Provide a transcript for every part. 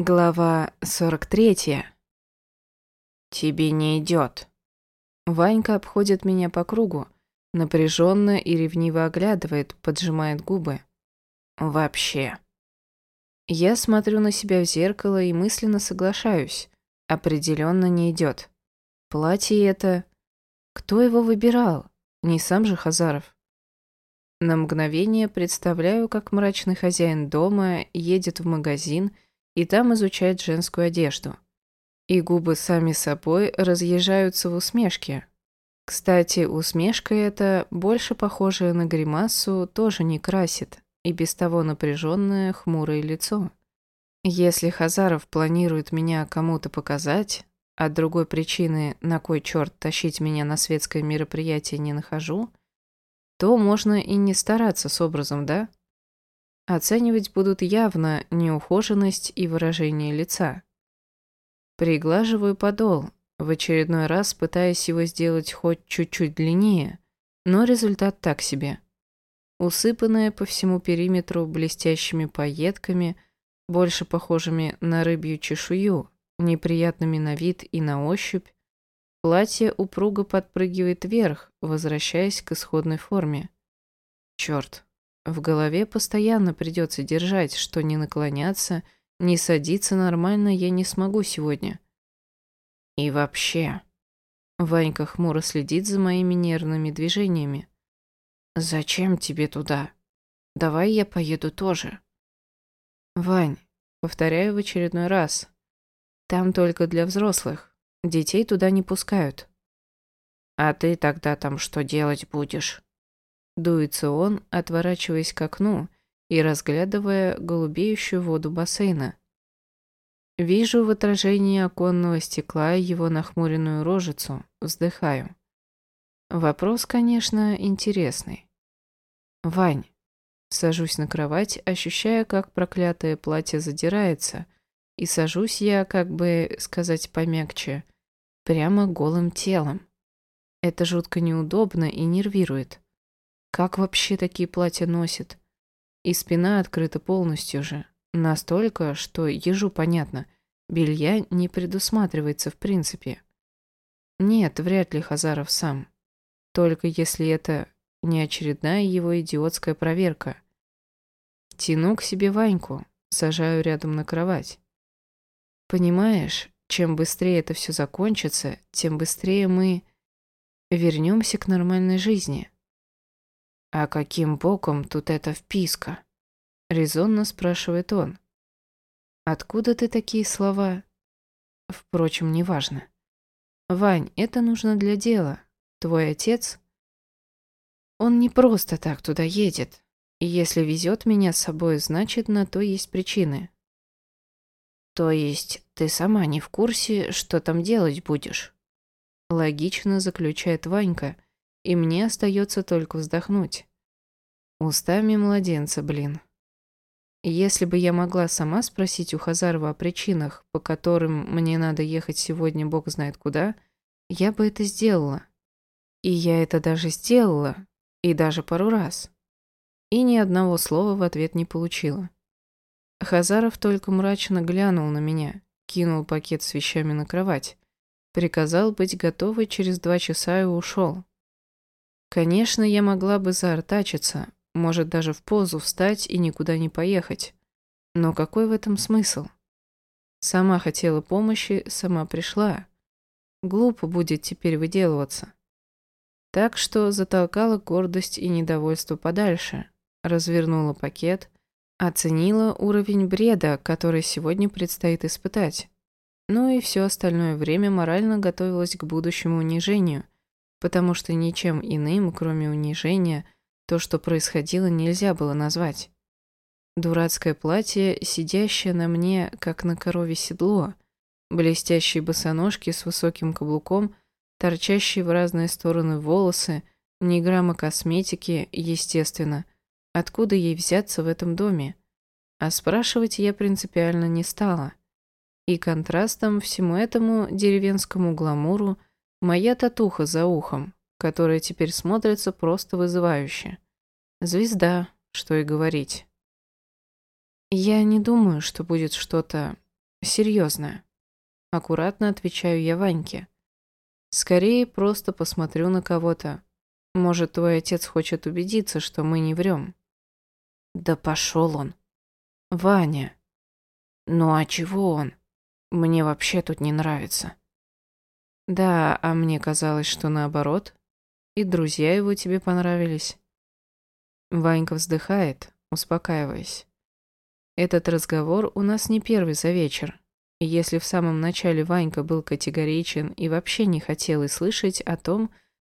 Глава 43. Тебе не идет. Ванька обходит меня по кругу, напряженно и ревниво оглядывает, поджимает губы. Вообще. Я смотрю на себя в зеркало и мысленно соглашаюсь. Определенно не идет. Платье это... Кто его выбирал? Не сам же Хазаров. На мгновение представляю, как мрачный хозяин дома едет в магазин и там изучает женскую одежду. И губы сами собой разъезжаются в усмешке. Кстати, усмешка эта, больше похожая на гримасу, тоже не красит, и без того напряженное, хмурое лицо. Если Хазаров планирует меня кому-то показать, а другой причины, на кой черт тащить меня на светское мероприятие не нахожу, то можно и не стараться с образом, да? Оценивать будут явно неухоженность и выражение лица. Приглаживаю подол, в очередной раз пытаясь его сделать хоть чуть-чуть длиннее, но результат так себе. Усыпанная по всему периметру блестящими пайетками, больше похожими на рыбью чешую, неприятными на вид и на ощупь, платье упруго подпрыгивает вверх, возвращаясь к исходной форме. Черт, в голове постоянно придется держать, что не наклоняться, не садиться нормально я не смогу сегодня. И вообще... Ванька хмуро следит за моими нервными движениями. «Зачем тебе туда? Давай я поеду тоже». «Вань», повторяю в очередной раз, «там только для взрослых. Детей туда не пускают». «А ты тогда там что делать будешь?» Дуется он, отворачиваясь к окну и разглядывая голубеющую воду бассейна. Вижу в отражении оконного стекла его нахмуренную рожицу, вздыхаю. Вопрос, конечно, интересный. Вань. Сажусь на кровать, ощущая, как проклятое платье задирается, и сажусь я, как бы сказать помягче, прямо голым телом. Это жутко неудобно и нервирует. Как вообще такие платья носят? И спина открыта полностью же. Настолько, что ежу понятно, белья не предусматривается в принципе. Нет, вряд ли Хазаров сам. Только если это не очередная его идиотская проверка. Тяну к себе Ваньку, сажаю рядом на кровать. Понимаешь, чем быстрее это все закончится, тем быстрее мы вернемся к нормальной жизни. «А каким боком тут эта вписка?» — резонно спрашивает он. «Откуда ты такие слова?» Впрочем, неважно. «Вань, это нужно для дела. Твой отец...» «Он не просто так туда едет. И если везет меня с собой, значит, на то есть причины». «То есть ты сама не в курсе, что там делать будешь?» Логично заключает Ванька, и мне остается только вздохнуть. Устами младенца, блин. Если бы я могла сама спросить у Хазарова о причинах, по которым мне надо ехать сегодня бог знает куда, я бы это сделала. И я это даже сделала, и даже пару раз. И ни одного слова в ответ не получила. Хазаров только мрачно глянул на меня, кинул пакет с вещами на кровать, приказал быть готовой через два часа и ушел. Конечно, я могла бы заортачиться, может даже в позу встать и никуда не поехать. Но какой в этом смысл? Сама хотела помощи, сама пришла. Глупо будет теперь выделываться. Так что затолкала гордость и недовольство подальше, развернула пакет, оценила уровень бреда, который сегодня предстоит испытать. Ну и все остальное время морально готовилась к будущему унижению, потому что ничем иным, кроме унижения, то, что происходило, нельзя было назвать. Дурацкое платье, сидящее на мне, как на корове седло, блестящие босоножки с высоким каблуком, торчащие в разные стороны волосы, ни грамма косметики, естественно. Откуда ей взяться в этом доме? А спрашивать я принципиально не стала. И контрастом всему этому деревенскому гламуру – Моя татуха за ухом, которая теперь смотрится просто вызывающе. Звезда, что и говорить. Я не думаю, что будет что-то Серьезно. Аккуратно отвечаю я Ваньке. Скорее просто посмотрю на кого-то. Может, твой отец хочет убедиться, что мы не врем. Да пошел он. Ваня. Ну а чего он? Мне вообще тут не нравится. Да, а мне казалось, что наоборот. И друзья его тебе понравились. Ванька вздыхает, успокаиваясь. Этот разговор у нас не первый за вечер. И если в самом начале Ванька был категоричен и вообще не хотел и слышать о том,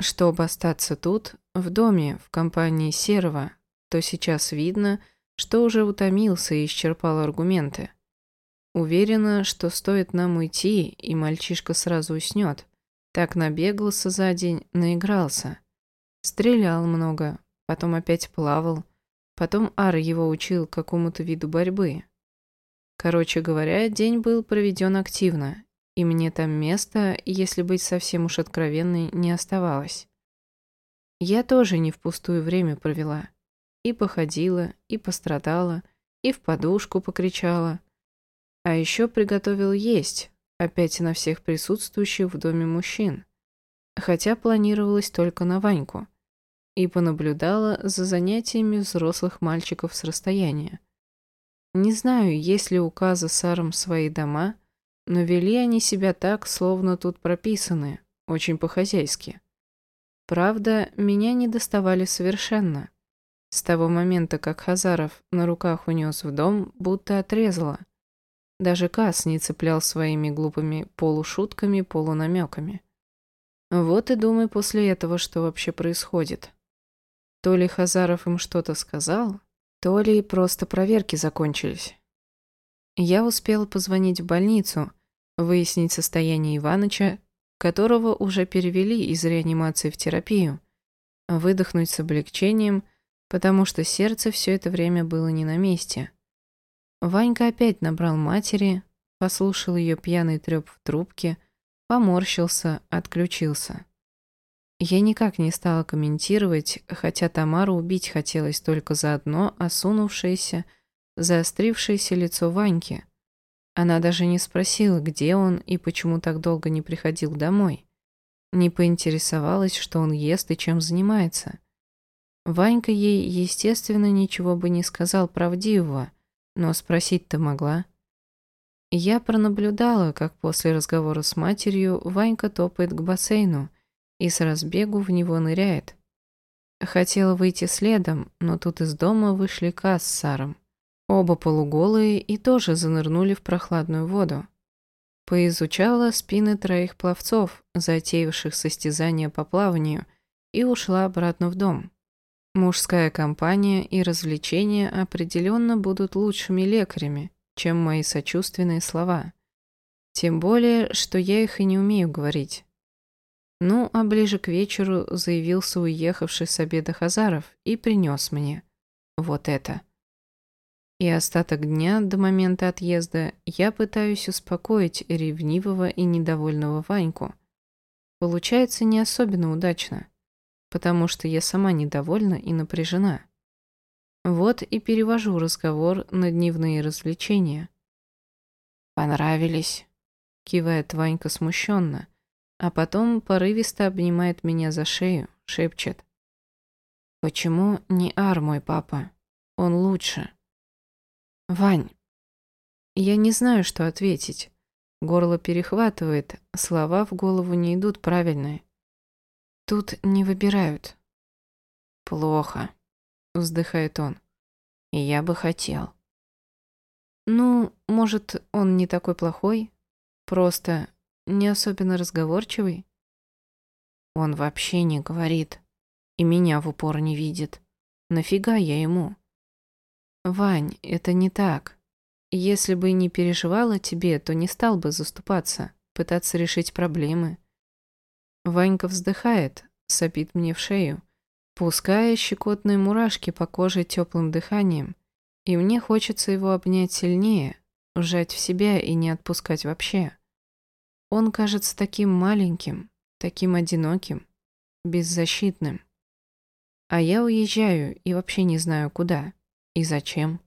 чтобы остаться тут, в доме, в компании Серого, то сейчас видно, что уже утомился и исчерпал аргументы. Уверена, что стоит нам уйти, и мальчишка сразу уснет. Так набегался за день, наигрался. Стрелял много, потом опять плавал. Потом Ар его учил какому-то виду борьбы. Короче говоря, день был проведен активно, и мне там места, если быть совсем уж откровенной, не оставалось. Я тоже не впустую время провела. И походила, и пострадала, и в подушку покричала. А еще приготовил есть, опять на всех присутствующих в доме мужчин. Хотя планировалось только на Ваньку. И понаблюдала за занятиями взрослых мальчиков с расстояния. Не знаю, есть ли у Каза с Аром свои дома, но вели они себя так, словно тут прописаны, очень по-хозяйски. Правда, меня не доставали совершенно. С того момента, как Хазаров на руках унес в дом, будто отрезало. Даже Кас не цеплял своими глупыми полушутками, полунамеками. Вот и думай после этого, что вообще происходит. То ли Хазаров им что-то сказал, то ли просто проверки закончились. Я успела позвонить в больницу, выяснить состояние Иваныча, которого уже перевели из реанимации в терапию, выдохнуть с облегчением, потому что сердце все это время было не на месте. Ванька опять набрал матери, послушал ее пьяный треп в трубке, поморщился, отключился. Я никак не стала комментировать, хотя Тамару убить хотелось только за одно осунувшееся, заострившееся лицо Ваньки. Она даже не спросила, где он и почему так долго не приходил домой. Не поинтересовалась, что он ест и чем занимается. Ванька ей, естественно, ничего бы не сказал правдивого, но спросить-то могла. Я пронаблюдала, как после разговора с матерью Ванька топает к бассейну и с разбегу в него ныряет. Хотела выйти следом, но тут из дома вышли Кас с Саром. Оба полуголые и тоже занырнули в прохладную воду. Поизучала спины троих пловцов, затеявших состязание по плаванию, и ушла обратно в дом. Мужская компания и развлечения определенно будут лучшими лекарями, чем мои сочувственные слова. Тем более, что я их и не умею говорить. Ну, а ближе к вечеру заявился уехавший с обеда Хазаров и принес мне вот это. И остаток дня до момента отъезда я пытаюсь успокоить ревнивого и недовольного Ваньку. Получается не особенно удачно потому что я сама недовольна и напряжена. Вот и перевожу разговор на дневные развлечения. «Понравились», — кивает Ванька смущенно, а потом порывисто обнимает меня за шею, шепчет. «Почему не Ар мой папа? Он лучше». «Вань». Я не знаю, что ответить. Горло перехватывает, слова в голову не идут правильные. Тут не выбирают. Плохо, вздыхает он. Я бы хотел. Ну, может, он не такой плохой, просто не особенно разговорчивый. Он вообще не говорит и меня в упор не видит. Нафига я ему? Вань, это не так. Если бы не переживала тебе, то не стал бы заступаться, пытаться решить проблемы. Ванька вздыхает, сопит мне в шею, пуская щекотные мурашки по коже теплым дыханием, и мне хочется его обнять сильнее, сжать в себя и не отпускать вообще. Он кажется таким маленьким, таким одиноким, беззащитным. А я уезжаю и вообще не знаю куда и зачем.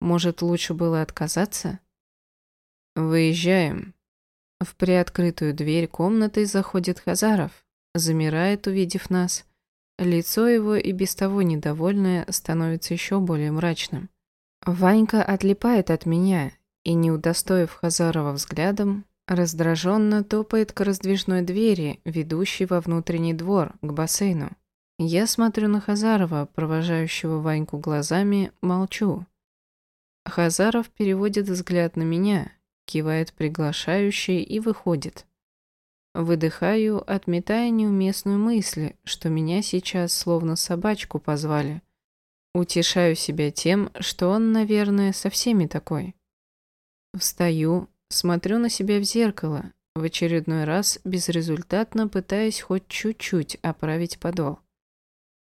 Может, лучше было отказаться? «Выезжаем». В приоткрытую дверь комнаты заходит Хазаров, замирает, увидев нас. Лицо его и без того недовольное становится еще более мрачным. Ванька отлипает от меня и, не удостоив Хазарова взглядом, раздраженно топает к раздвижной двери, ведущей во внутренний двор, к бассейну. Я смотрю на Хазарова, провожающего Ваньку глазами, молчу. Хазаров переводит взгляд на меня, кивает приглашающий и выходит. Выдыхаю, отметая неуместную мысль, что меня сейчас словно собачку позвали. Утешаю себя тем, что он, наверное, со всеми такой. Встаю, смотрю на себя в зеркало, в очередной раз безрезультатно пытаясь хоть чуть-чуть оправить подол.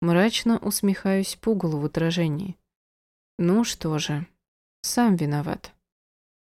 Мрачно усмехаюсь пугалу в отражении. Ну что же, сам виноват.